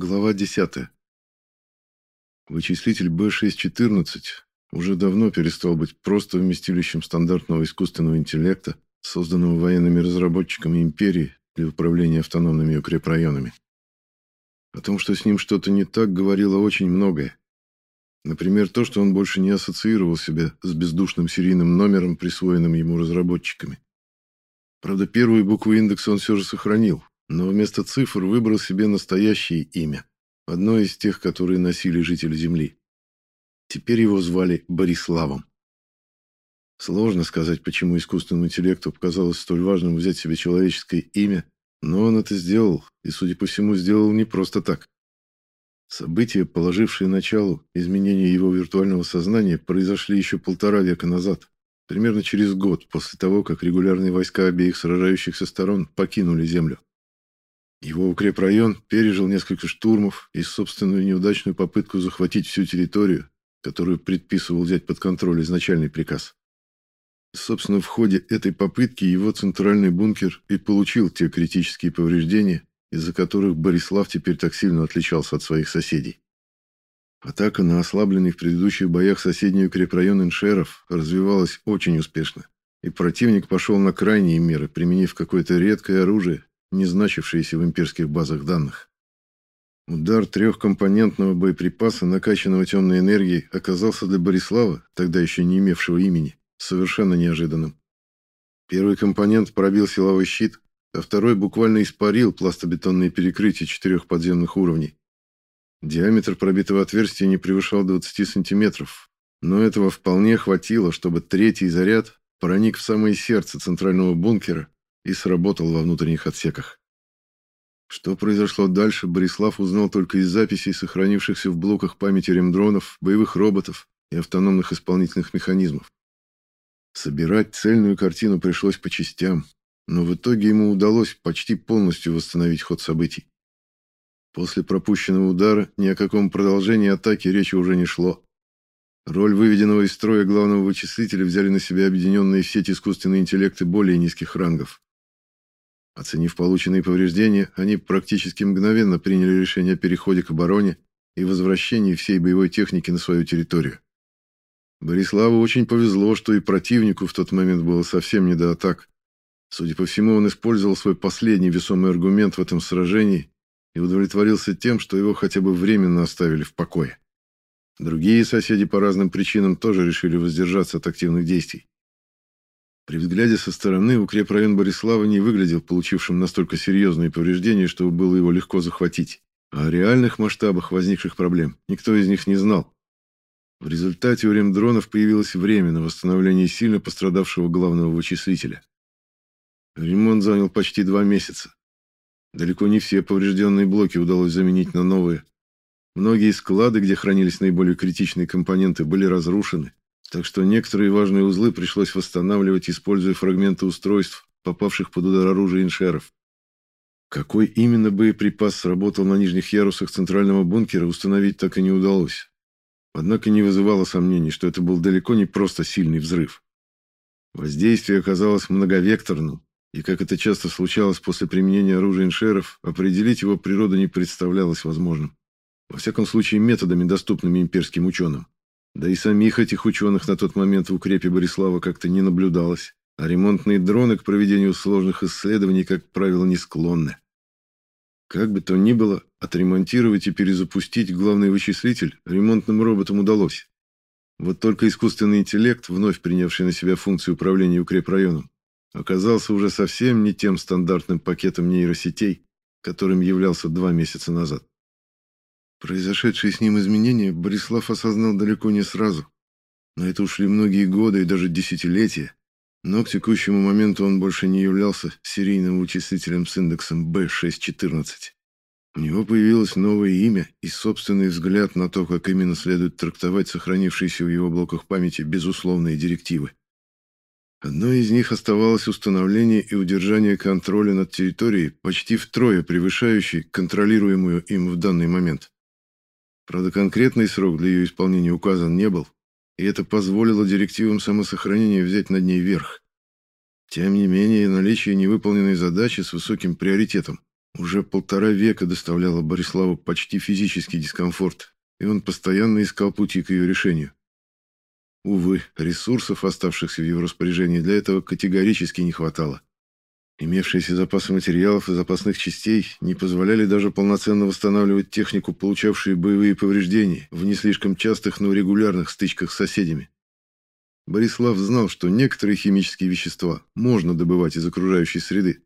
Глава 10. Вычислитель B614 уже давно перестал быть просто вместилищем стандартного искусственного интеллекта, созданного военными разработчиками империи для управления автономными укрепрайонами. О том, что с ним что-то не так, говорило очень многое. Например, то, что он больше не ассоциировал себя с бездушным серийным номером, присвоенным ему разработчиками. Правда, первые буквы индекса он все же сохранил, но вместо цифр выбрал себе настоящее имя, одно из тех, которые носили жители Земли. Теперь его звали Бориславом. Сложно сказать, почему искусственному интеллекту показалось столь важным взять себе человеческое имя, но он это сделал, и, судя по всему, сделал не просто так. События, положившие начало изменению его виртуального сознания, произошли еще полтора века назад, примерно через год после того, как регулярные войска обеих сражающихся сторон покинули Землю. Его укрепрайон пережил несколько штурмов и собственную неудачную попытку захватить всю территорию, которую предписывал взять под контроль изначальный приказ. Собственно, в ходе этой попытки его центральный бункер и получил те критические повреждения, из-за которых Борислав теперь так сильно отличался от своих соседей. Атака на ослабленный в предыдущих боях соседний укрепрайон Иншеров развивалась очень успешно, и противник пошел на крайние меры, применив какое-то редкое оружие, не значившиеся в имперских базах данных. Удар трехкомпонентного боеприпаса, накачанного темной энергией, оказался для Борислава, тогда еще не имевшего имени, совершенно неожиданным. Первый компонент пробил силовой щит, а второй буквально испарил пластобетонные перекрытия четырех подземных уровней. Диаметр пробитого отверстия не превышал 20 сантиметров, но этого вполне хватило, чтобы третий заряд проник в самое сердце центрального бункера и сработал во внутренних отсеках. Что произошло дальше, Борислав узнал только из записей, сохранившихся в блоках памяти ремдронов, боевых роботов и автономных исполнительных механизмов. Собирать цельную картину пришлось по частям, но в итоге ему удалось почти полностью восстановить ход событий. После пропущенного удара ни о каком продолжении атаки речи уже не шло. Роль выведенного из строя главного вычислителя взяли на себя объединенные сеть искусственные интеллекты более низких рангов. Оценив полученные повреждения, они практически мгновенно приняли решение о переходе к обороне и возвращении всей боевой техники на свою территорию. Бориславу очень повезло, что и противнику в тот момент было совсем не до атак. Судя по всему, он использовал свой последний весомый аргумент в этом сражении и удовлетворился тем, что его хотя бы временно оставили в покое. Другие соседи по разным причинам тоже решили воздержаться от активных действий. При взгляде со стороны укрепрайон Борислава не выглядел получившим настолько серьезные повреждения, чтобы было его легко захватить. А о реальных масштабах возникших проблем никто из них не знал. В результате у ремдронов появилось время на восстановление сильно пострадавшего главного вычислителя. Ремонт занял почти два месяца. Далеко не все поврежденные блоки удалось заменить на новые. Многие склады, где хранились наиболее критичные компоненты, были разрушены, так что некоторые важные узлы пришлось восстанавливать, используя фрагменты устройств, попавших под удар оружия иншеров. Какой именно боеприпас сработал на нижних ярусах центрального бункера, установить так и не удалось. Однако не вызывало сомнений, что это был далеко не просто сильный взрыв. Воздействие оказалось многовекторным, и, как это часто случалось после применения оружия иншеров, определить его природу не представлялось возможным. Во всяком случае, методами, доступными имперским ученым. Да и самих этих ученых на тот момент в укрепе Борислава как-то не наблюдалось, а ремонтные дроны к проведению сложных исследований, как правило, не склонны. Как бы то ни было, отремонтировать и перезапустить главный вычислитель ремонтным роботам удалось. Вот только искусственный интеллект, вновь принявший на себя функцию управления укрепрайоном, оказался уже совсем не тем стандартным пакетом нейросетей, которым являлся два месяца назад. Произошедшие с ним изменения Борислав осознал далеко не сразу. На это ушли многие годы и даже десятилетия. Но к текущему моменту он больше не являлся серийным вычислителем с индексом B614. У него появилось новое имя и собственный взгляд на то, как именно следует трактовать сохранившиеся в его блоках памяти безусловные директивы. Одной из них оставалось установление и удержание контроля над территорией, почти втрое превышающей контролируемую им в данный момент. Правда, конкретный срок для ее исполнения указан не был, и это позволило директивам самосохранения взять над ней верх. Тем не менее, наличие невыполненной задачи с высоким приоритетом уже полтора века доставляла Бориславу почти физический дискомфорт, и он постоянно искал пути к ее решению. Увы, ресурсов, оставшихся в его распоряжении, для этого категорически не хватало. Имевшиеся запасы материалов и запасных частей не позволяли даже полноценно восстанавливать технику, получавшую боевые повреждения в не слишком частых, но регулярных стычках с соседями. Борислав знал, что некоторые химические вещества можно добывать из окружающей среды.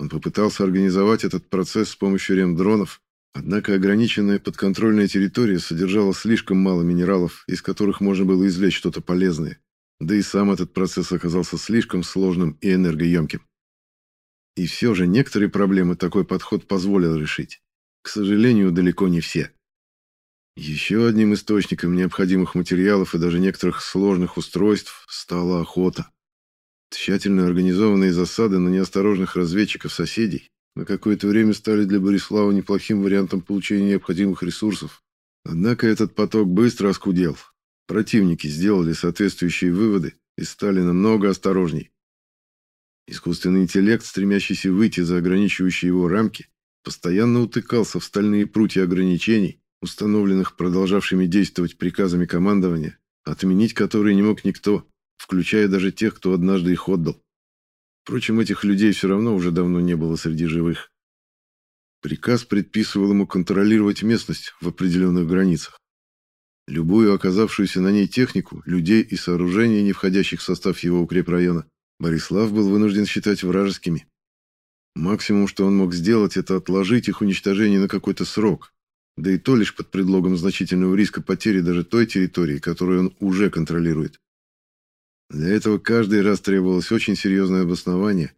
Он попытался организовать этот процесс с помощью ремдронов, однако ограниченная подконтрольная территория содержала слишком мало минералов, из которых можно было извлечь что-то полезное. Да и сам этот процесс оказался слишком сложным и энергоемким. И все же некоторые проблемы такой подход позволил решить. К сожалению, далеко не все. Еще одним источником необходимых материалов и даже некоторых сложных устройств стала охота. Тщательно организованные засады на неосторожных разведчиков-соседей на какое-то время стали для Борислава неплохим вариантом получения необходимых ресурсов. Однако этот поток быстро оскудел. Противники сделали соответствующие выводы и стали намного осторожней. Искусственный интеллект, стремящийся выйти за ограничивающие его рамки, постоянно утыкался в стальные прутья ограничений, установленных продолжавшими действовать приказами командования, отменить которые не мог никто, включая даже тех, кто однажды их отдал. Впрочем, этих людей все равно уже давно не было среди живых. Приказ предписывал ему контролировать местность в определенных границах. Любую оказавшуюся на ней технику, людей и сооружения, не входящих в состав его укрепрайона, Борислав был вынужден считать вражескими. Максимум, что он мог сделать, это отложить их уничтожение на какой-то срок, да и то лишь под предлогом значительного риска потери даже той территории, которую он уже контролирует. Для этого каждый раз требовалось очень серьезное обоснование,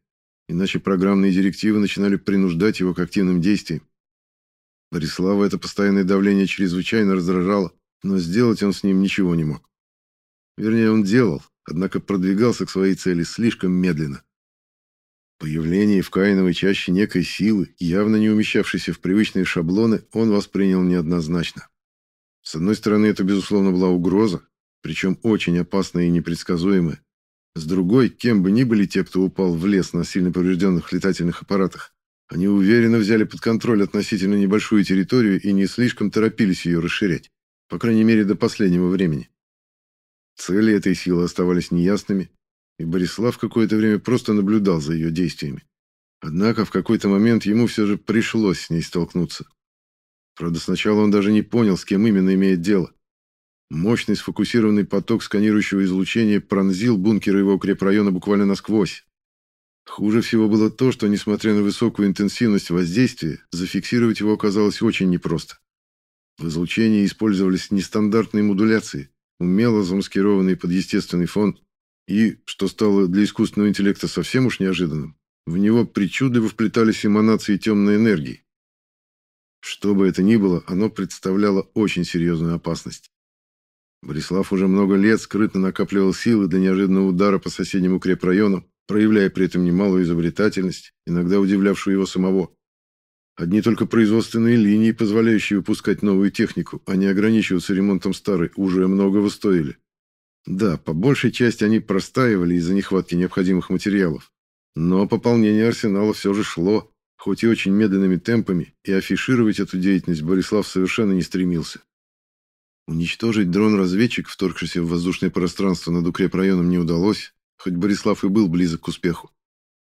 иначе программные директивы начинали принуждать его к активным действиям. Борислава это постоянное давление чрезвычайно раздражало, но сделать он с ним ничего не мог. Вернее, он делал, однако продвигался к своей цели слишком медленно. Появление в Каиновой чаще некой силы, явно не умещавшейся в привычные шаблоны, он воспринял неоднозначно. С одной стороны, это, безусловно, была угроза, причем очень опасная и непредсказуемая. С другой, кем бы ни были те, кто упал в лес на сильно поврежденных летательных аппаратах, они уверенно взяли под контроль относительно небольшую территорию и не слишком торопились ее расширять, по крайней мере, до последнего времени. Цели этой силы оставались неясными, и Борислав какое-то время просто наблюдал за ее действиями. Однако в какой-то момент ему все же пришлось с ней столкнуться. Правда, сначала он даже не понял, с кем именно имеет дело. Мощный сфокусированный поток сканирующего излучения пронзил бункеры его укрепрайона буквально насквозь. Хуже всего было то, что, несмотря на высокую интенсивность воздействия, зафиксировать его оказалось очень непросто. В излучении использовались нестандартные модуляции, умело замаскированные под естественный фон, и, что стало для искусственного интеллекта совсем уж неожиданным, в него причудливо вплетались эманации темной энергии. Что бы это ни было, оно представляло очень серьезную опасность. Борислав уже много лет скрытно накапливал силы для неожиданного удара по соседним укрепрайонам, проявляя при этом немалую изобретательность, иногда удивлявшую его самого. Одни только производственные линии, позволяющие выпускать новую технику, а не ограничиваться ремонтом старой, уже многого стоили. Да, по большей части они простаивали из-за нехватки необходимых материалов. Но пополнение арсенала все же шло, хоть и очень медленными темпами, и афишировать эту деятельность Борислав совершенно не стремился. Уничтожить дрон-разведчик, вторгшийся в воздушное пространство над укрепрайоном, не удалось, хоть Борислав и был близок к успеху.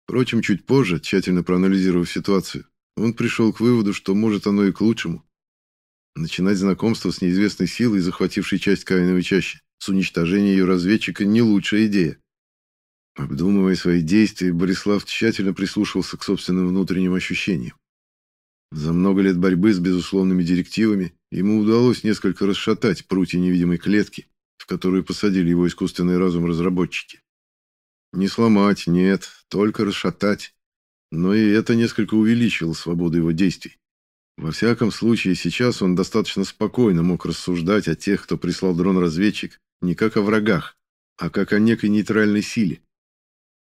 Впрочем, чуть позже, тщательно проанализировав ситуацию, он пришел к выводу, что может оно и к лучшему. Начинать знакомство с неизвестной силой, захватившей часть Каиновой чащи, с уничтожения ее разведчика не лучшая идея. Обдумывая свои действия, Борислав тщательно прислушивался к собственным внутренним ощущениям. За много лет борьбы с безусловными директивами ему удалось несколько расшатать прутья невидимой клетки, в которую посадили его искусственный разум разработчики. Не сломать, нет, только расшатать но и это несколько увеличило свободу его действий. Во всяком случае, сейчас он достаточно спокойно мог рассуждать о тех, кто прислал дрон-разведчик, не как о врагах, а как о некой нейтральной силе.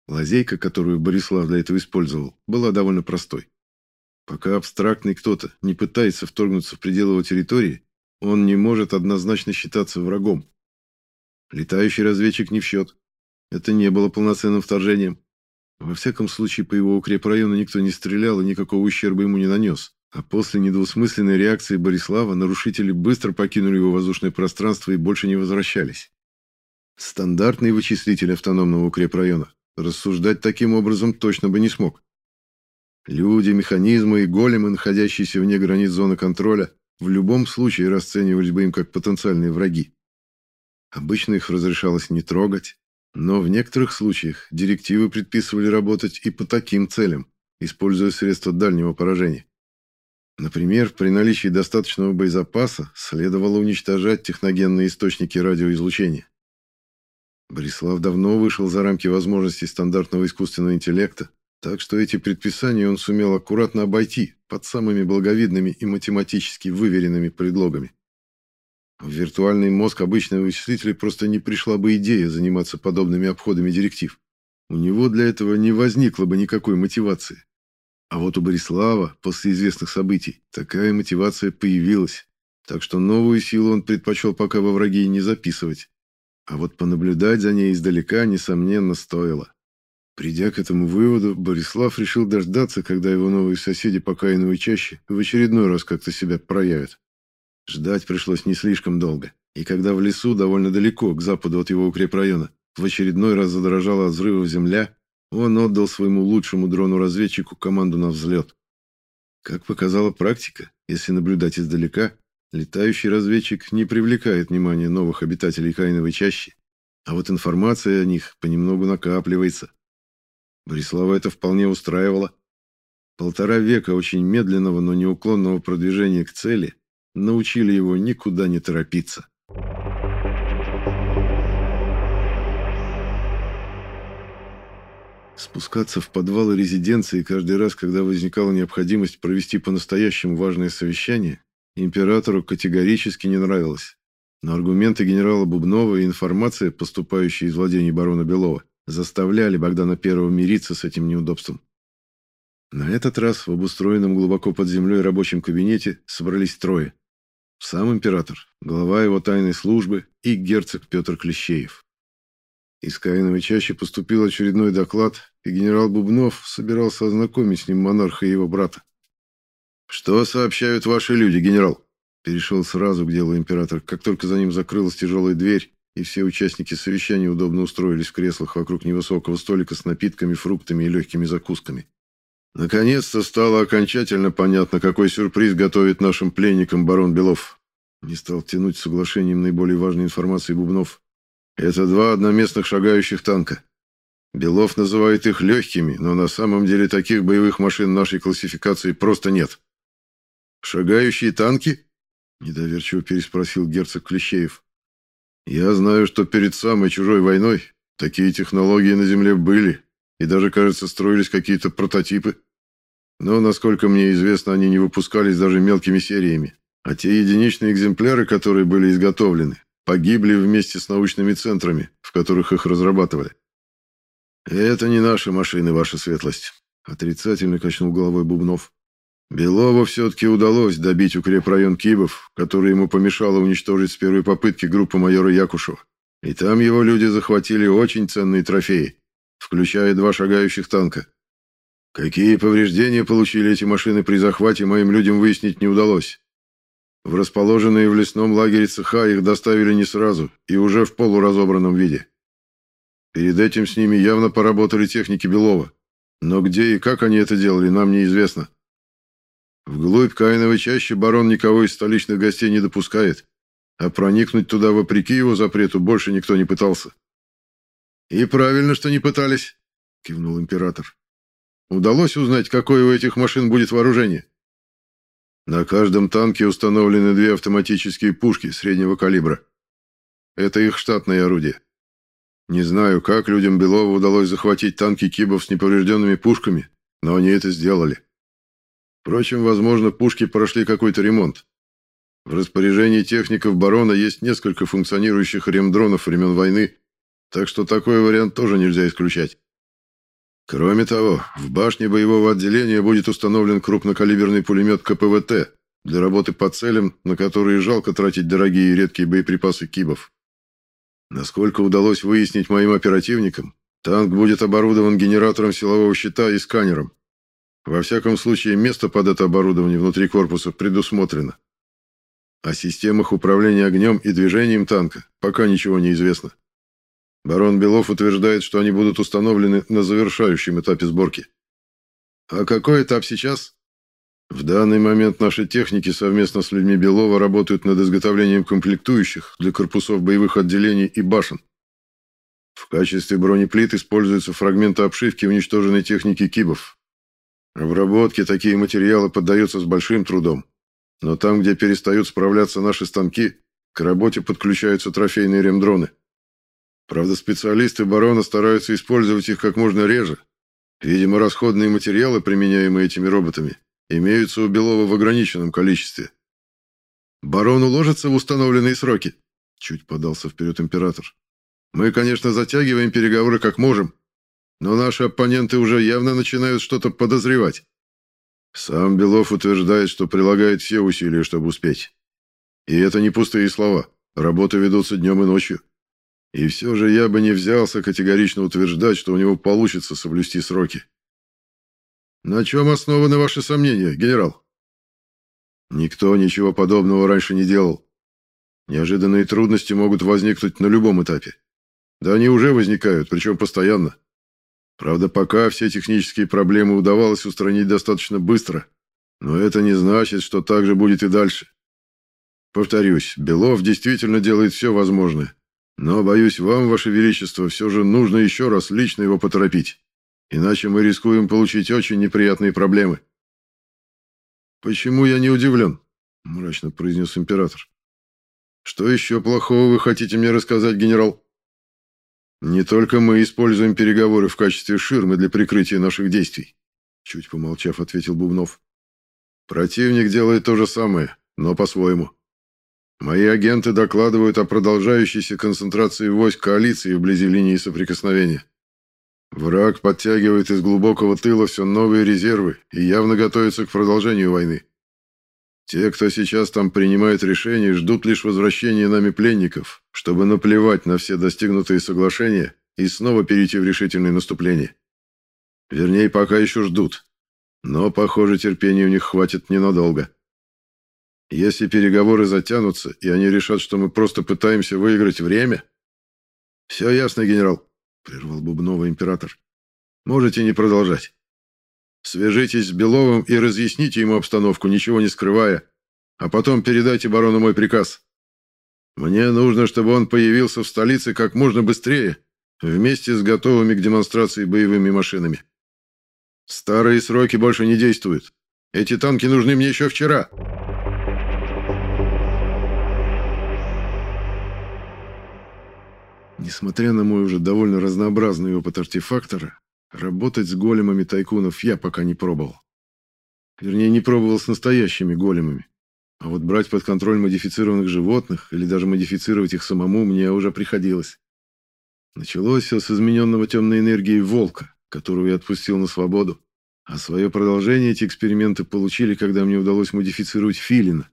Лазейка, которую Борислав для этого использовал, была довольно простой. Пока абстрактный кто-то не пытается вторгнуться в пределы его территории, он не может однозначно считаться врагом. Летающий разведчик не в счет. Это не было полноценным вторжением. Во всяком случае, по его укрепрайону никто не стрелял и никакого ущерба ему не нанес. А после недвусмысленной реакции Борислава нарушители быстро покинули его воздушное пространство и больше не возвращались. Стандартный вычислитель автономного укрепрайона рассуждать таким образом точно бы не смог. Люди, механизмы и големы, находящиеся вне границ зоны контроля, в любом случае расценивались бы им как потенциальные враги. Обычно их разрешалось не трогать, но в некоторых случаях директивы предписывали работать и по таким целям, используя средства дальнего поражения. Например, при наличии достаточного боезапаса следовало уничтожать техногенные источники радиоизлучения. Борислав давно вышел за рамки возможностей стандартного искусственного интеллекта, так что эти предписания он сумел аккуратно обойти под самыми благовидными и математически выверенными предлогами. В виртуальный мозг обычного вычислителя просто не пришла бы идея заниматься подобными обходами директив. У него для этого не возникло бы никакой мотивации. А вот у Борислава после известных событий такая мотивация появилась, так что новую силу он предпочел пока во враги не записывать. А вот понаблюдать за ней издалека, несомненно, стоило. Придя к этому выводу, Борислав решил дождаться, когда его новые соседи по Каиновой чаще в очередной раз как-то себя проявят. Ждать пришлось не слишком долго, и когда в лесу, довольно далеко, к западу от его укрепрайона, в очередной раз задрожала от взрывов земля, он отдал своему лучшему дрону-разведчику команду на взлет. Как показала практика, если наблюдать издалека, летающий разведчик не привлекает внимания новых обитателей Каиновой чащи, а вот информация о них понемногу накапливается. Борислава это вполне устраивало. Полтора века очень медленного, но неуклонного продвижения к цели научили его никуда не торопиться. Спускаться в подвалы резиденции каждый раз, когда возникала необходимость провести по-настоящему важное совещание, императору категорически не нравилось. Но аргументы генерала Бубнова и информация, поступающая из владений барона Белова, заставляли Богдана Первого мириться с этим неудобством. На этот раз в обустроенном глубоко под землей рабочем кабинете собрались трое. Сам император, глава его тайной службы и герцог Петр Клещеев. Из Каиновой чаще поступил очередной доклад, и генерал Бубнов собирался ознакомить с ним монарха и его брата. «Что сообщают ваши люди, генерал?» Перешел сразу к делу император, как только за ним закрылась тяжелая дверь, и все участники совещания удобно устроились в креслах вокруг невысокого столика с напитками, фруктами и легкими закусками. Наконец-то стало окончательно понятно, какой сюрприз готовит нашим пленникам барон Белов. Не стал тянуть соглашением наиболее важной информации Бубнов. Это два одноместных шагающих танка. Белов называет их легкими, но на самом деле таких боевых машин нашей классификации просто нет. «Шагающие танки?» – недоверчиво переспросил герцог Клещеев. «Я знаю, что перед самой чужой войной такие технологии на Земле были, и даже, кажется, строились какие-то прототипы. Но, насколько мне известно, они не выпускались даже мелкими сериями, а те единичные экземпляры, которые были изготовлены, погибли вместе с научными центрами, в которых их разрабатывали. «Это не наши машины, ваша светлость», — отрицательно качнул головой Бубнов. «Белову все-таки удалось добить укрепрайон Кибов, который ему помешало уничтожить с первой попытки группа майора Якушева. И там его люди захватили очень ценные трофеи, включая два шагающих танка. Какие повреждения получили эти машины при захвате, моим людям выяснить не удалось. В расположенные в лесном лагере цеха их доставили не сразу и уже в полуразобранном виде. Перед этим с ними явно поработали техники Белова. Но где и как они это делали, нам неизвестно. Вглубь Каиновой чаще барон никого из столичных гостей не допускает, а проникнуть туда вопреки его запрету больше никто не пытался. «И правильно, что не пытались», — кивнул император. «Удалось узнать, какое у этих машин будет вооружение?» На каждом танке установлены две автоматические пушки среднего калибра. Это их штатное орудие. Не знаю, как людям Белова удалось захватить танки Кибов с неповрежденными пушками, но они это сделали. Впрочем, возможно, пушки прошли какой-то ремонт. В распоряжении техников барона есть несколько функционирующих ремдронов времен войны, так что такой вариант тоже нельзя исключать. Кроме того, в башне боевого отделения будет установлен крупнокалиберный пулемет КПВТ для работы по целям, на которые жалко тратить дорогие и редкие боеприпасы КИБов. Насколько удалось выяснить моим оперативникам, Танк будет оборудован генератором силового щита и сканером. Во всяком случае, место под это оборудование внутри корпуса предусмотрено. О системах управления огнем и движением танка пока ничего не известно. Барон Белов утверждает, что они будут установлены на завершающем этапе сборки. А какой этап сейчас? В данный момент наши техники совместно с людьми Белова работают над изготовлением комплектующих для корпусов боевых отделений и башен. В качестве бронеплит используются фрагменты обшивки уничтоженной техники КИБов. Обработке такие материалы поддаются с большим трудом. Но там, где перестают справляться наши станки, к работе подключаются трофейные ремдроны. Правда, специалисты барона стараются использовать их как можно реже. Видимо, расходные материалы, применяемые этими роботами, имеются у Белова в ограниченном количестве. «Барон уложится в установленные сроки?» Чуть подался вперед император. «Мы, конечно, затягиваем переговоры как можем, но наши оппоненты уже явно начинают что-то подозревать. Сам Белов утверждает, что прилагает все усилия, чтобы успеть. И это не пустые слова. Работы ведутся днем и ночью. И все же я бы не взялся категорично утверждать, что у него получится соблюсти сроки. На чем основаны ваши сомнения, генерал? Никто ничего подобного раньше не делал. Неожиданные трудности могут возникнуть на любом этапе. Да они уже возникают, причем постоянно. Правда, пока все технические проблемы удавалось устранить достаточно быстро, но это не значит, что так же будет и дальше. Повторюсь, Белов действительно делает все возможное, но, боюсь, вам, Ваше Величество, все же нужно еще раз лично его поторопить. Иначе мы рискуем получить очень неприятные проблемы. Почему я не удивлен? мрачно произнес император. Что еще плохого вы хотите мне рассказать, генерал? Не только мы используем переговоры в качестве ширмы для прикрытия наших действий, чуть помолчав, ответил Бубнов. Противник делает то же самое, но по-своему. Мои агенты докладывают о продолжающейся концентрации войск коалиции вблизи линии соприкосновения. Враг подтягивает из глубокого тыла все новые резервы и явно готовится к продолжению войны. Те, кто сейчас там принимает решения, ждут лишь возвращения нами пленников, чтобы наплевать на все достигнутые соглашения и снова перейти в решительное наступление. Вернее, пока еще ждут. Но, похоже, терпения у них хватит ненадолго. Если переговоры затянутся, и они решат, что мы просто пытаемся выиграть время... Все ясно, генерал прервал Бубнова император. Можете не продолжать. Свяжитесь с Беловым и разъясните ему обстановку, ничего не скрывая, а потом передайте барону мой приказ. Мне нужно, чтобы он появился в столице как можно быстрее, вместе с готовыми к демонстрации боевыми машинами. Старые сроки больше не действуют. Эти танки нужны мне еще вчера. Несмотря на мой уже довольно разнообразный опыт артефактора, работать с големами тайкунов я пока не пробовал. Вернее, не пробовал с настоящими големами. А вот брать под контроль модифицированных животных или даже модифицировать их самому мне уже приходилось. Началось все с измененного темной энергией волка, которого я отпустил на свободу. А свое продолжение эти эксперименты получили, когда мне удалось модифицировать филина,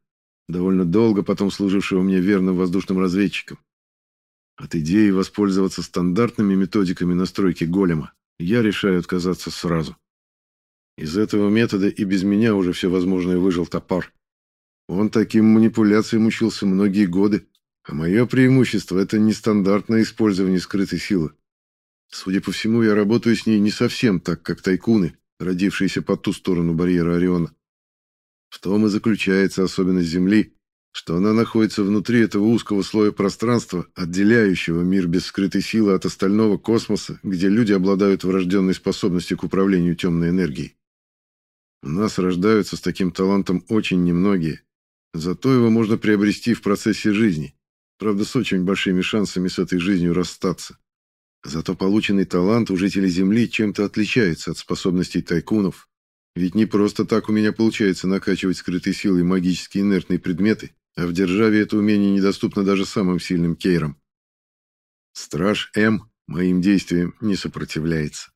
довольно долго потом служившего мне верным воздушным разведчиком. От идеи воспользоваться стандартными методиками настройки голема я решаю отказаться сразу. Из этого метода и без меня уже все возможное выжил топар. Он таким манипуляциям учился многие годы, а мое преимущество – это нестандартное использование скрытой силы. Судя по всему, я работаю с ней не совсем так, как тайкуны, родившиеся по ту сторону барьера Ориона. В том и заключается особенность Земли, что она находится внутри этого узкого слоя пространства, отделяющего мир без скрытой силы от остального космоса, где люди обладают врожденной способностью к управлению темной энергией. У нас рождаются с таким талантом очень немногие, зато его можно приобрести в процессе жизни, правда с очень большими шансами с этой жизнью расстаться. Зато полученный талант у жителей Земли чем-то отличается от способностей тайкунов, ведь не просто так у меня получается накачивать скрытой силой магически инертные предметы, а в державе это умение недоступно даже самым сильным кейрам. Страж М моим действиям не сопротивляется.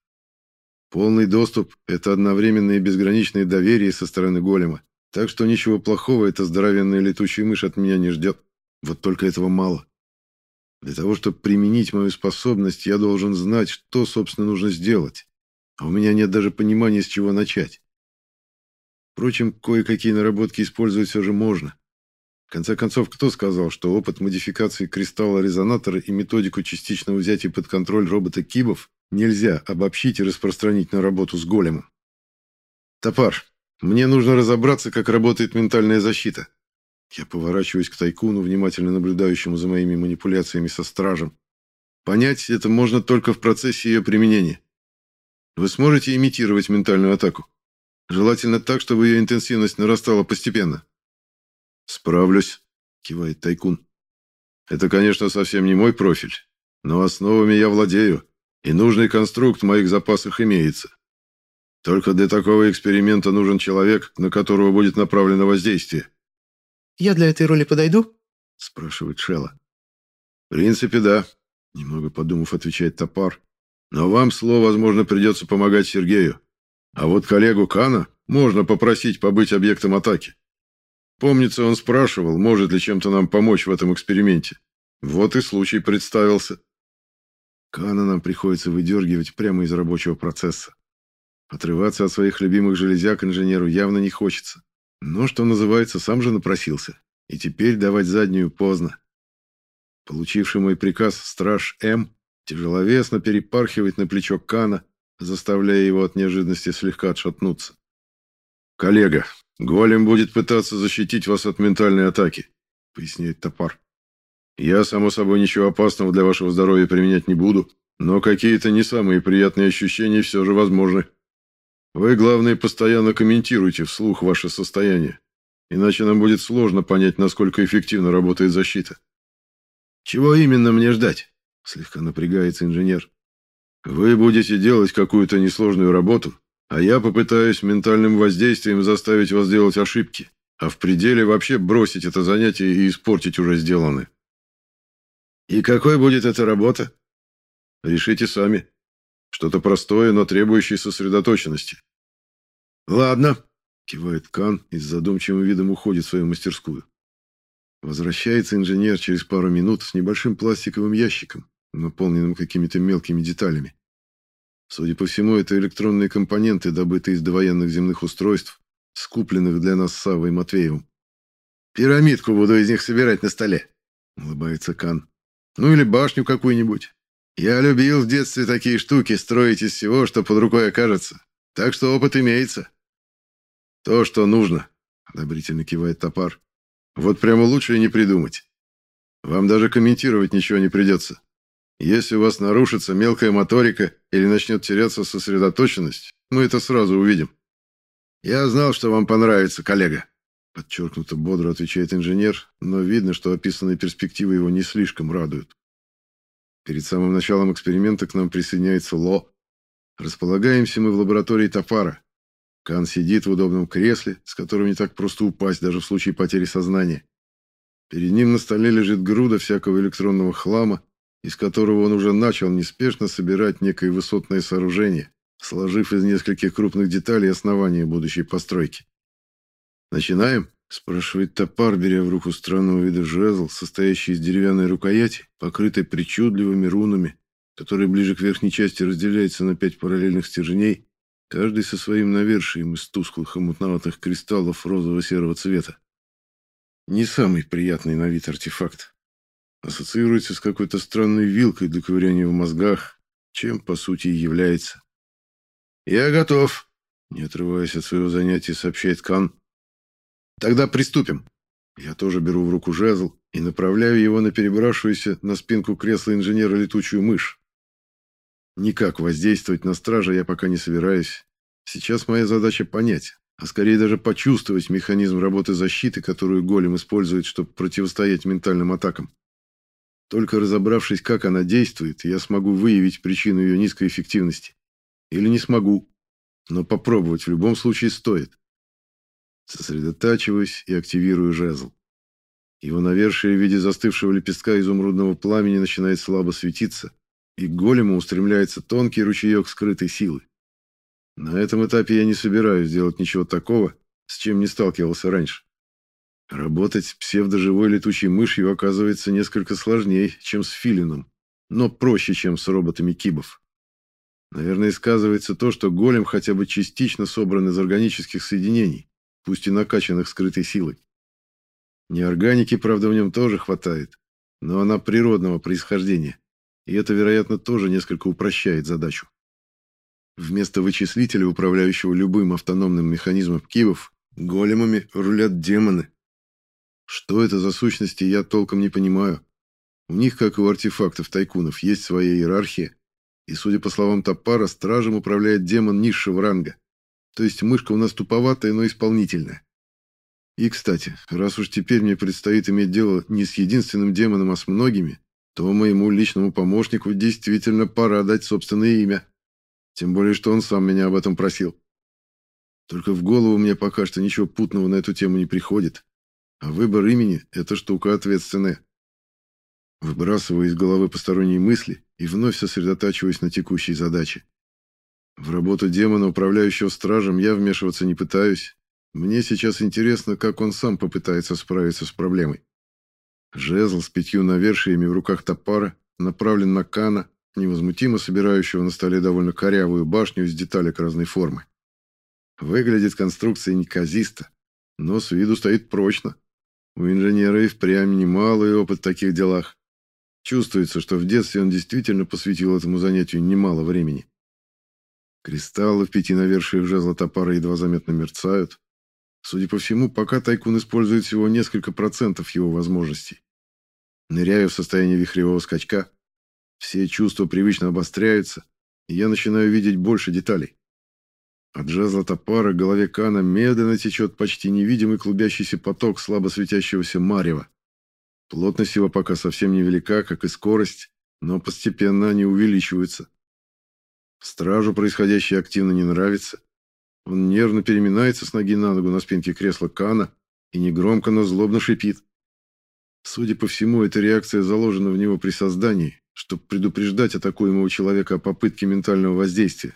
Полный доступ – это одновременное безграничное доверие со стороны голема, так что ничего плохого эта здоровенная летучая мышь от меня не ждет. Вот только этого мало. Для того, чтобы применить мою способность, я должен знать, что, собственно, нужно сделать. А у меня нет даже понимания, с чего начать. Впрочем, кое-какие наработки использовать все же можно. В конце концов, кто сказал, что опыт модификации кристалла-резонатора и методику частичного взятия под контроль робота Кибов нельзя обобщить и распространить на работу с големом? Топар, мне нужно разобраться, как работает ментальная защита. Я поворачиваюсь к Тайкуну, внимательно наблюдающему за моими манипуляциями со стражем. Понять это можно только в процессе ее применения. Вы сможете имитировать ментальную атаку? Желательно так, чтобы ее интенсивность нарастала постепенно. «Справлюсь», — кивает Тайкун. «Это, конечно, совсем не мой профиль, но основами я владею, и нужный конструкт в моих запасах имеется. Только для такого эксперимента нужен человек, на которого будет направлено воздействие». «Я для этой роли подойду?» — спрашивает Шелла. «В принципе, да», — немного подумав, отвечает Топар. «Но вам, слово, возможно, придется помогать Сергею. А вот коллегу Кана можно попросить побыть объектом атаки. Помнится, он спрашивал, может ли чем-то нам помочь в этом эксперименте. Вот и случай представился. Кана нам приходится выдергивать прямо из рабочего процесса. Отрываться от своих любимых железяк инженеру явно не хочется. Но, что называется, сам же напросился. И теперь давать заднюю поздно. Получивший мой приказ страж М тяжеловесно перепархивает на плечо Кана, заставляя его от неожиданности слегка отшатнуться. «Коллега, «Голем будет пытаться защитить вас от ментальной атаки», — поясняет топар. «Я, само собой, ничего опасного для вашего здоровья применять не буду, но какие-то не самые приятные ощущения все же возможны. Вы, главное, постоянно комментируйте вслух ваше состояние, иначе нам будет сложно понять, насколько эффективно работает защита». «Чего именно мне ждать?» — слегка напрягается инженер. «Вы будете делать какую-то несложную работу, а я попытаюсь ментальным воздействием заставить вас делать ошибки, а в пределе вообще бросить это занятие и испортить уже сделанное. И какой будет эта работа? Решите сами. Что-то простое, но требующее сосредоточенности. Ладно, кивает Кан и с задумчивым видом уходит в свою мастерскую. Возвращается инженер через пару минут с небольшим пластиковым ящиком, наполненным какими-то мелкими деталями. Судя по всему, это электронные компоненты, добытые из довоенных земных устройств, скупленных для нас Савой Матвеевым. «Пирамидку буду из них собирать на столе», — улыбается Кан. «Ну или башню какую-нибудь. Я любил в детстве такие штуки строить из всего, что под рукой окажется. Так что опыт имеется». «То, что нужно», — одобрительно кивает топар. «Вот прямо лучше и не придумать. Вам даже комментировать ничего не придется. Если у вас нарушится мелкая моторика или начнет теряться сосредоточенность, мы это сразу увидим. Я знал, что вам понравится, коллега. Подчеркнуто бодро отвечает инженер, но видно, что описанные перспективы его не слишком радуют. Перед самым началом эксперимента к нам присоединяется Ло. Располагаемся мы в лаборатории Топара. Кан сидит в удобном кресле, с которым не так просто упасть даже в случае потери сознания. Перед ним на столе лежит груда всякого электронного хлама, из которого он уже начал неспешно собирать некое высотное сооружение, сложив из нескольких крупных деталей основания будущей постройки. «Начинаем?» – спрашивает топар, беря в руку странного вида жезл, состоящий из деревянной рукояти, покрытой причудливыми рунами, которые ближе к верхней части разделяются на пять параллельных стержней, каждый со своим навершием из тусклых и мутноватых кристаллов розово-серого цвета. Не самый приятный на вид артефакт, ассоциируется с какой-то странной вилкой для ковыряния в мозгах, чем, по сути, и является. «Я готов», — не отрываясь от своего занятия, сообщает Кан. «Тогда приступим». Я тоже беру в руку жезл и направляю его на перебравшуюся на спинку кресла инженера летучую мышь. Никак воздействовать на стража я пока не собираюсь. Сейчас моя задача понять, а скорее даже почувствовать механизм работы защиты, которую голем использует, чтобы противостоять ментальным атакам. Только разобравшись, как она действует, я смогу выявить причину ее низкой эффективности. Или не смогу. Но попробовать в любом случае стоит. Сосредотачиваюсь и активирую жезл. Его навершие в виде застывшего лепестка изумрудного пламени начинает слабо светиться, и к голему устремляется тонкий ручеек скрытой силы. На этом этапе я не собираюсь делать ничего такого, с чем не сталкивался раньше. Работать псевдоживой летучей мышью оказывается несколько сложнее, чем с филином, но проще, чем с роботами кибов. Наверное, сказывается то, что голем хотя бы частично собран из органических соединений, пусть и накачанных скрытой силой. Неорганики, правда, в нем тоже хватает, но она природного происхождения, и это, вероятно, тоже несколько упрощает задачу. Вместо вычислителя, управляющего любым автономным механизмом кибов, големами рулят демоны. Что это за сущности, я толком не понимаю. У них, как и у артефактов тайкунов, есть своя иерархия, и, судя по словам Топара, стражем управляет демон низшего ранга. То есть мышка у нас туповатая, но исполнительная. И, кстати, раз уж теперь мне предстоит иметь дело не с единственным демоном, а с многими, то моему личному помощнику действительно пора дать собственное имя. Тем более, что он сам меня об этом просил. Только в голову мне пока что ничего путного на эту тему не приходит. А выбор имени – это штука ответственная. Выбрасываю из головы посторонние мысли и вновь сосредотачиваюсь на текущей задаче. В работу демона, управляющего стражем, я вмешиваться не пытаюсь. Мне сейчас интересно, как он сам попытается справиться с проблемой. Жезл с пятью навершиями в руках топара направлен на Кана, невозмутимо собирающего на столе довольно корявую башню из деталек разной формы. Выглядит конструкция неказисто, но с виду стоит прочно. У инженера и впрямь немалый опыт в таких делах. Чувствуется, что в детстве он действительно посвятил этому занятию немало времени. Кристаллы в пяти навершиях жезла топора едва заметно мерцают. Судя по всему, пока Тайкун использует всего несколько процентов его возможностей. Ныряю в состояние вихревого скачка. Все чувства привычно обостряются, и я начинаю видеть больше деталей. От жезла топора к голове Кана медленно течет почти невидимый клубящийся поток слабо светящегося марева. Плотность его пока совсем невелика, как и скорость, но постепенно они увеличиваются. Стражу происходящее активно не нравится. Он нервно переминается с ноги на ногу на спинке кресла Кана и негромко, но злобно шипит. Судя по всему, эта реакция заложена в него при создании, чтобы предупреждать атакуемого человека о попытке ментального воздействия.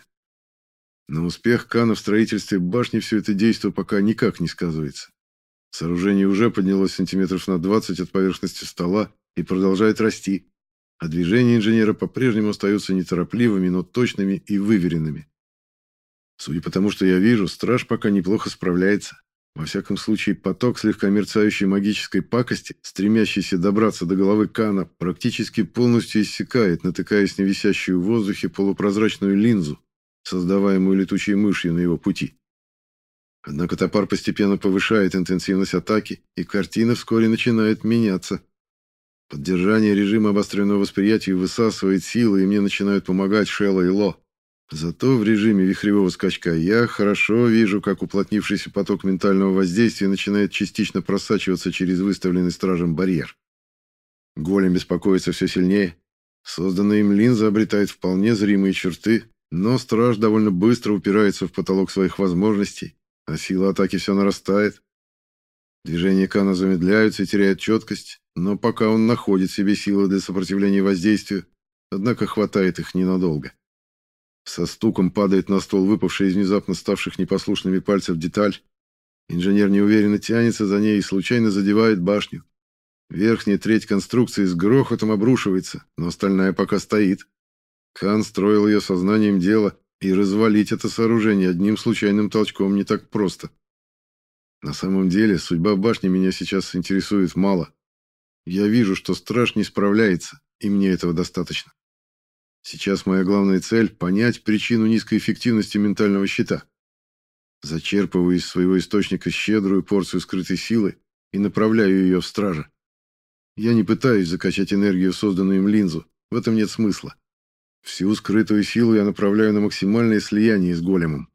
На успех Кана в строительстве башни все это действие пока никак не сказывается. Сооружение уже поднялось сантиметров на 20 от поверхности стола и продолжает расти, а движения инженера по-прежнему остаются неторопливыми, но точными и выверенными. Судя по тому, что я вижу, страж пока неплохо справляется. Во всяком случае, поток слегка мерцающей магической пакости, стремящийся добраться до головы Кана, практически полностью иссякает, натыкаясь на висящую в воздухе полупрозрачную линзу, создаваемую летучей мышью на его пути. Однако топор постепенно повышает интенсивность атаки, и картина вскоре начинает меняться. Поддержание режима обостренного восприятия высасывает силы, и мне начинают помогать Шелла и Ло. Зато в режиме вихревого скачка я хорошо вижу, как уплотнившийся поток ментального воздействия начинает частично просачиваться через выставленный стражем барьер. Голем беспокоится все сильнее. Созданная им линза обретает вполне зримые черты, но страж довольно быстро упирается в потолок своих возможностей, а сила атаки все нарастает. Движения Кана замедляются и теряют четкость, но пока он находит себе силы для сопротивления воздействию, однако хватает их ненадолго. Со стуком падает на стол выпавшая из внезапно ставших непослушными пальцев деталь. Инженер неуверенно тянется за ней и случайно задевает башню. Верхняя треть конструкции с грохотом обрушивается, но остальная пока стоит. Кан строил ее сознанием дела, и развалить это сооружение одним случайным толчком не так просто. На самом деле, судьба башни меня сейчас интересует мало. Я вижу, что страж не справляется, и мне этого достаточно. Сейчас моя главная цель – понять причину низкой эффективности ментального щита. Зачерпываю из своего источника щедрую порцию скрытой силы и направляю ее в стража. Я не пытаюсь закачать энергию созданную им линзу, в этом нет смысла. Всю скрытую силу я направляю на максимальное слияние с големом.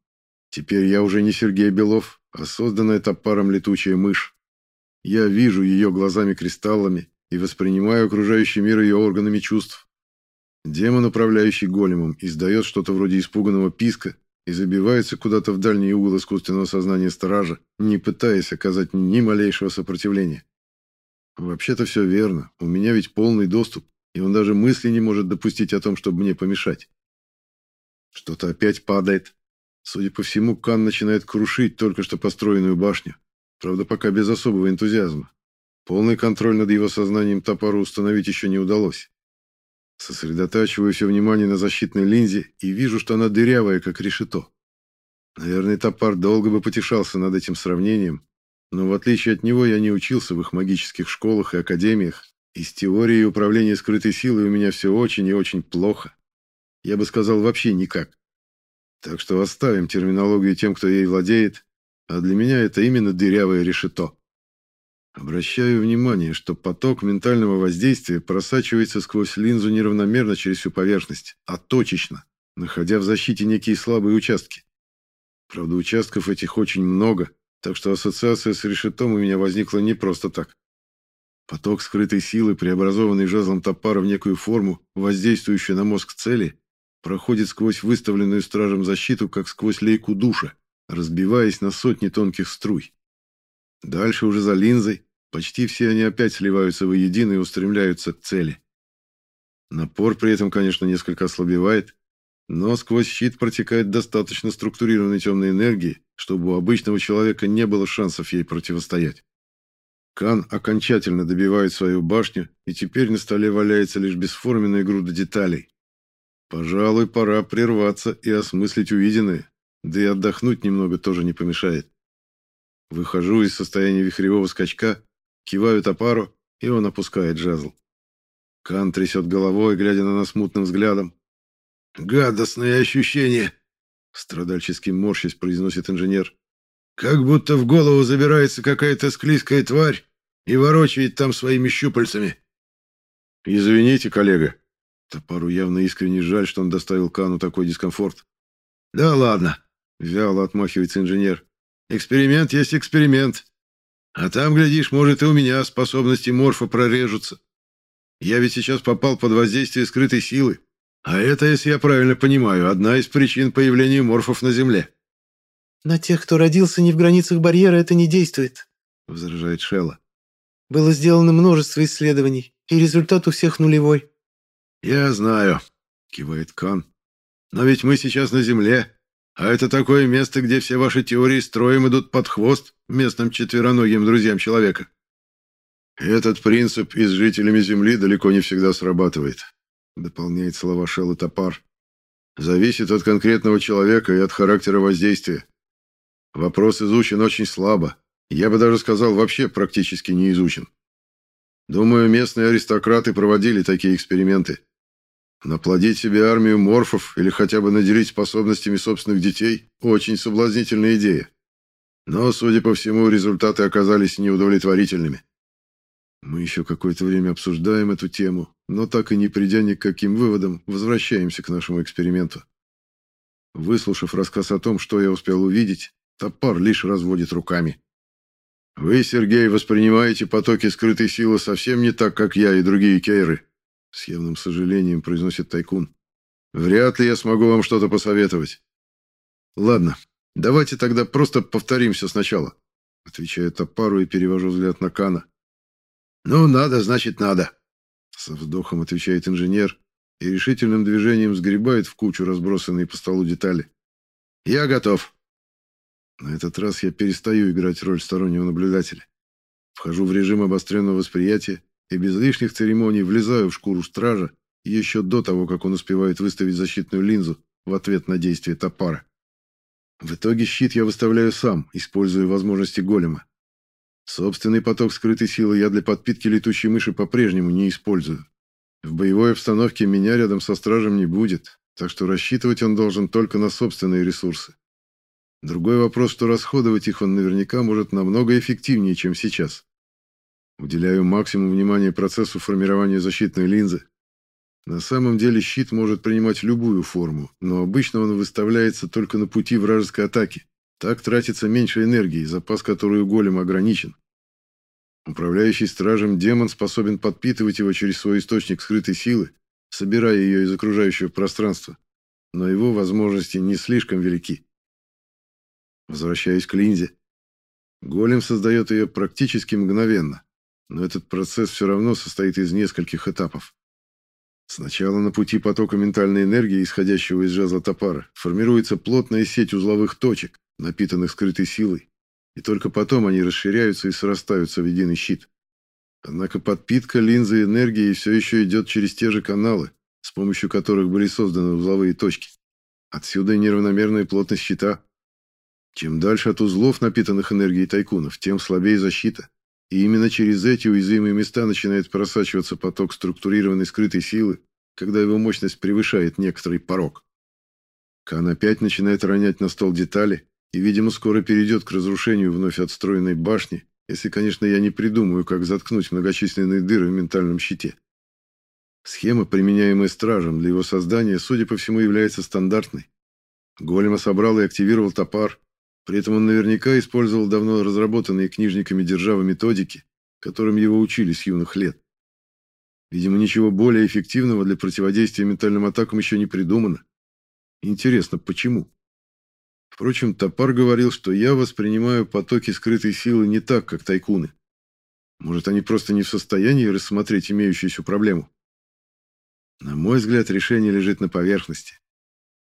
Теперь я уже не Сергей Белов, а созданная топаром летучая мышь. Я вижу ее глазами-кристаллами и воспринимаю окружающий мир ее органами чувств. Демон, управляющий големом, издает что-то вроде испуганного писка и забивается куда-то в дальний угол искусственного сознания стража, не пытаясь оказать ни малейшего сопротивления. Вообще-то все верно, у меня ведь полный доступ и он даже мысли не может допустить о том, чтобы мне помешать. Что-то опять падает. Судя по всему, Кан начинает крушить только что построенную башню. правда, пока без особого энтузиазма. Полный контроль над его сознанием топору установить еще не удалось. Сосредотачиваю все внимание на защитной линзе и вижу, что она дырявая, как решето. Наверное, топор долго бы потешался над этим сравнением, но в отличие от него я не учился в их магических школах и академиях, и с теорией управления скрытой силой у меня все очень и очень плохо. Я бы сказал, вообще никак. Так что оставим терминологию тем, кто ей владеет, а для меня это именно дырявое решето. Обращаю внимание, что поток ментального воздействия просачивается сквозь линзу неравномерно через всю поверхность, а точечно, находя в защите некие слабые участки. Правда, участков этих очень много, так что ассоциация с решетом у меня возникла не просто так. Поток скрытой силы, преобразованный жезлом топара в некую форму, воздействующую на мозг цели, проходит сквозь выставленную стражем защиту, как сквозь лейку душа, разбиваясь на сотни тонких струй. Дальше уже за линзой, почти все они опять сливаются воедино и устремляются к цели. Напор при этом, конечно, несколько ослабевает, но сквозь щит протекает достаточно структурированной темной энергии, чтобы у обычного человека не было шансов ей противостоять. Кан окончательно добивает свою башню, и теперь на столе валяется лишь бесформенная груда деталей. Пожалуй, пора прерваться и осмыслить увиденное, да и отдохнуть немного тоже не помешает. Выхожу из состояния вихревого скачка, киваю топару, и он опускает жезл. Кан трясет головой, глядя на нас мутным взглядом. «Гадостное ощущение!» Страдальчески морщись произносит инженер. «Как будто в голову забирается какая-то склизкая тварь и ворочает там своими щупальцами». «Извините, коллега». Топару явно искренне жаль, что он доставил Кану такой дискомфорт. «Да ладно», — вяло отмахивается инженер. «Эксперимент есть эксперимент. А там, глядишь, может, и у меня способности морфа прорежутся. Я ведь сейчас попал под воздействие скрытой силы. А это, если я правильно понимаю, одна из причин появления морфов на Земле». «На тех, кто родился не в границах барьера, это не действует», — возражает Шелла. «Было сделано множество исследований, и результат у всех нулевой». «Я знаю», — кивает Кан. «Но ведь мы сейчас на Земле, а это такое место, где все ваши теории строем идут под хвост местным четвероногим друзьям человека». Этот принцип и с жителями Земли далеко не всегда срабатывает, дополняет слова Шелла Топар. Зависит от конкретного человека и от характера воздействия. Вопрос изучен очень слабо. Я бы даже сказал, вообще практически не изучен. Думаю, местные аристократы проводили такие эксперименты. Наплодить себе армию морфов или хотя бы наделить способностями собственных детей – очень соблазнительная идея. Но, судя по всему, результаты оказались неудовлетворительными. Мы еще какое-то время обсуждаем эту тему, но так и не придя ни к каким выводам, возвращаемся к нашему эксперименту. Выслушав рассказ о том, что я успел увидеть, топор лишь разводит руками. «Вы, Сергей, воспринимаете потоки скрытой силы совсем не так, как я и другие кейры», с явным сожалением произносит Тайкун. «Вряд ли я смогу вам что-то посоветовать». «Ладно, давайте тогда просто повторим все сначала», отвечаю топару и перевожу взгляд на Кана. «Ну, надо, значит, надо», — со вздохом отвечает инженер и решительным движением сгребает в кучу разбросанные по столу детали. «Я готов». На этот раз я перестаю играть роль стороннего наблюдателя. Вхожу в режим обостренного восприятия и без лишних церемоний влезаю в шкуру стража еще до того, как он успевает выставить защитную линзу в ответ на действие топара. В итоге щит я выставляю сам, используя возможности голема. Собственный поток скрытой силы я для подпитки летучей мыши по-прежнему не использую. В боевой обстановке меня рядом со стражем не будет, так что рассчитывать он должен только на собственные ресурсы. Другой вопрос, что расходовать их он наверняка может намного эффективнее, чем сейчас. Уделяю максимум внимания процессу формирования защитной линзы. На самом деле щит может принимать любую форму, но обычно он выставляется только на пути вражеской атаки. Так тратится меньше энергии, запас которой у голема ограничен. Управляющий стражем демон способен подпитывать его через свой источник скрытой силы, собирая ее из окружающего пространства, но его возможности не слишком велики. Возвращаюсь к линзе. Голем создает ее практически мгновенно, но этот процесс все равно состоит из нескольких этапов. Сначала на пути потока ментальной энергии, исходящего из жезла топара, формируется плотная сеть узловых точек, напитанных скрытой силой, и только потом они расширяются и срастаются в единый щит. Однако подпитка линзы энергией все еще идет через те же каналы, с помощью которых были созданы узловые точки. Отсюда неравномерная плотность щита. Чем дальше от узлов, напитанных энергией тайкунов, тем слабее защита. И именно через эти уязвимые места начинает просачиваться поток структурированной скрытой силы, когда его мощность превышает некоторый порог. Кан опять начинает ронять на стол детали и, видимо, скоро перейдет к разрушению вновь отстроенной башни, если, конечно, я не придумаю, как заткнуть многочисленные дыры в ментальном щите. Схема, применяемая стражем для его создания, судя по всему, является стандартной. Голема собрал и активировал топар, при этом он наверняка использовал давно разработанные книжниками державы методики, которым его учили с юных лет. Видимо, ничего более эффективного для противодействия ментальным атакам еще не придумано. Интересно, почему? Впрочем, Топар говорил, что я воспринимаю потоки скрытой силы не так, как тайкуны. Может, они просто не в состоянии рассмотреть имеющуюся проблему? На мой взгляд, решение лежит на поверхности.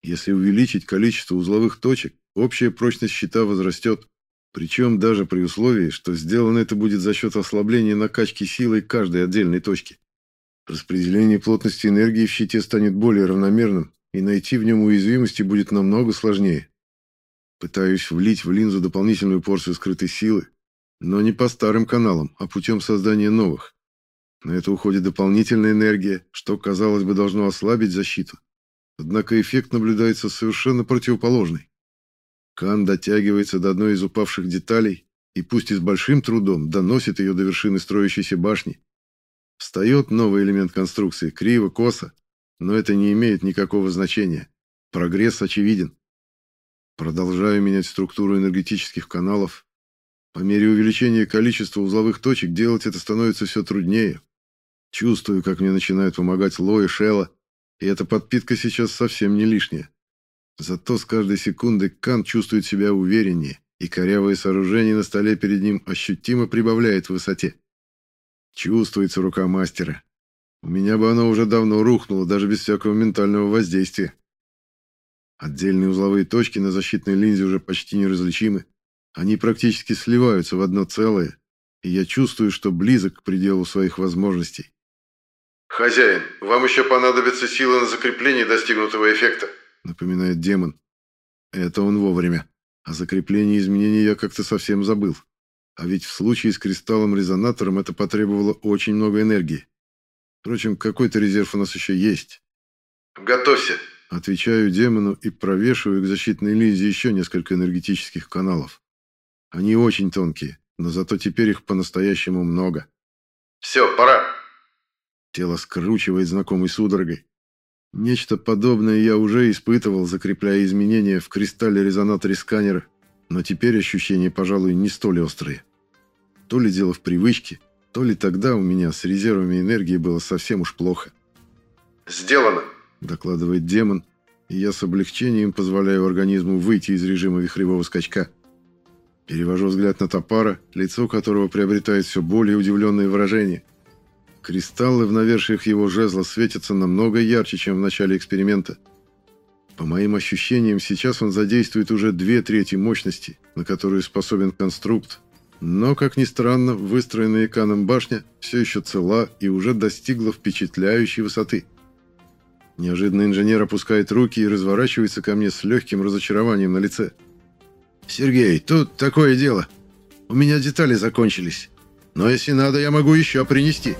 Если увеличить количество узловых точек, общая прочность щита возрастет, причем даже при условии, что сделано это будет за счет ослабления накачки силой каждой отдельной точки. Распределение плотности энергии в щите станет более равномерным, и найти в нем уязвимости будет намного сложнее. Пытаюсь влить в линзу дополнительную порцию скрытой силы, но не по старым каналам, а путем создания новых. На это уходит дополнительная энергия, что, казалось бы, должно ослабить защиту. Однако эффект наблюдается совершенно противоположный. Кан дотягивается до одной из упавших деталей и, пусть и с большим трудом, доносит ее до вершины строящейся башни. Встает новый элемент конструкции, криво, косо, но это не имеет никакого значения. Прогресс очевиден. Продолжаю менять структуру энергетических каналов. По мере увеличения количества узловых точек делать это становится все труднее. Чувствую, как мне начинают помогать Ло и Шелла, и эта подпитка сейчас совсем не лишняя. Зато с каждой секунды Кан чувствует себя увереннее, и корявое сооружение на столе перед ним ощутимо прибавляет в высоте. Чувствуется рука мастера. У меня бы оно уже давно рухнуло, даже без всякого ментального воздействия. Отдельные узловые точки на защитной линзе уже почти неразличимы. Они практически сливаются в одно целое, и я чувствую, что близок к пределу своих возможностей. «Хозяин, вам еще понадобится сила на закрепление достигнутого эффекта», напоминает демон. Это он вовремя. О закреплении изменений я как-то совсем забыл. А ведь в случае с кристаллом-резонатором это потребовало очень много энергии. Впрочем, какой-то резерв у нас еще есть. «Готовься», Отвечаю демону и провешиваю к защитной линзе еще несколько энергетических каналов. Они очень тонкие, но зато теперь их по-настоящему много. «Все, пора!» Тело скручивает знакомой судорогой. Нечто подобное я уже испытывал, закрепляя изменения в кристалле-резонаторе сканера, но теперь ощущения, пожалуй, не столь острые. То ли дело в привычке, то ли тогда у меня с резервами энергии было совсем уж плохо. «Сделано!» — докладывает демон, и я с облегчением позволяю организму выйти из режима вихревого скачка. Перевожу взгляд на топара, лицо которого приобретает все более удивленное выражение. Кристаллы в навершиях его жезла светятся намного ярче, чем в начале эксперимента. По моим ощущениям, сейчас он задействует уже две трети мощности, на которую способен конструкт. Но, как ни странно, выстроенная Иканом башня все еще цела и уже достигла впечатляющей высоты. Неожиданно инженер опускает руки и разворачивается ко мне с легким разочарованием на лице. «Сергей, тут такое дело. У меня детали закончились. Но если надо, я могу еще принести».